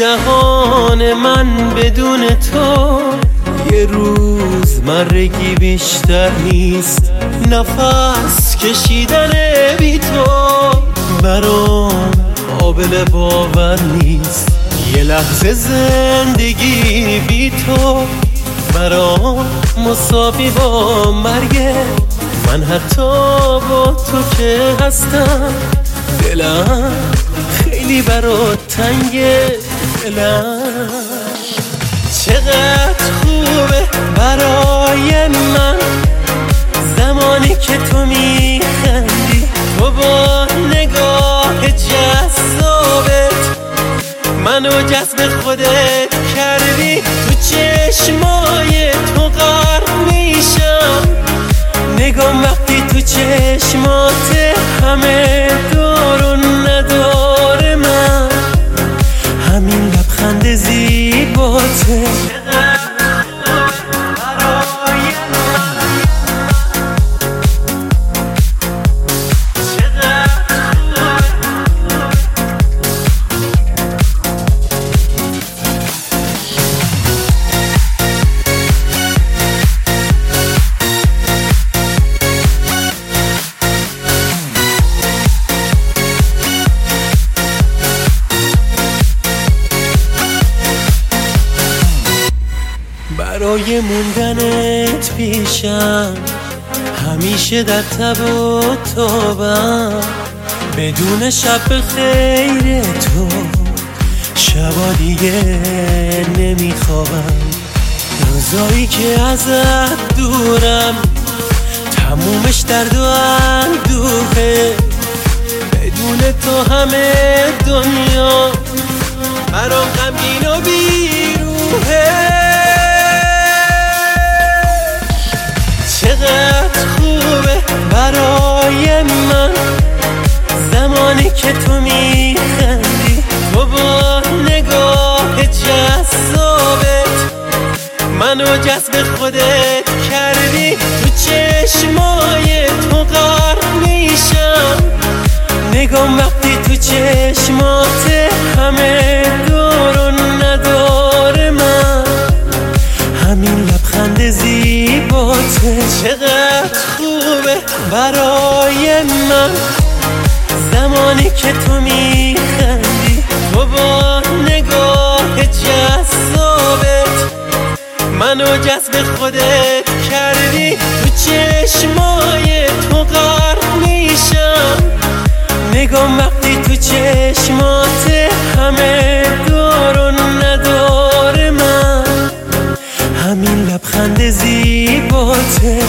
جهان من بدون تو یه روز مرگی بیشتر نیست. نفس کشیدن بی تو برام قابل باور نیست. یه لحظه زندگی بی تو برام مساوی با مرگه من حتی با تو که هستم دلم خیلی برات تنگه. دلم چقدر خوبه برای من. زمانی که تو میخندی تو با نگاه جذابت منو جذب خودت کردی تو چشمای تو غرق میشم. نگام وقتی تو چشمات همه دارون برای موندنت پیشم. همیشه در تب و تابم. بدون شب خیر تو. شبا دیگه نمیخوابم روزایی که ازت دورم تمومش درد و اندوهه. بدون تو همه دنیا برام غمگین برای من زمانی که تو میخندی. تو با نگاه جذابت منو جذب خودت کردی. تو چشمای تو غرق میشم. نگام وقتی تو چشمات همه دارون نداره من. همین لبخند زیباته چقدر برای من زمانی که تو میخندی تو با نگاه جذابت منو جذب خودت کردی تو چشمای تو غرق میشم. نگام وقتی تو چشمات همه دارون نداره من. همین لبخند زیباته.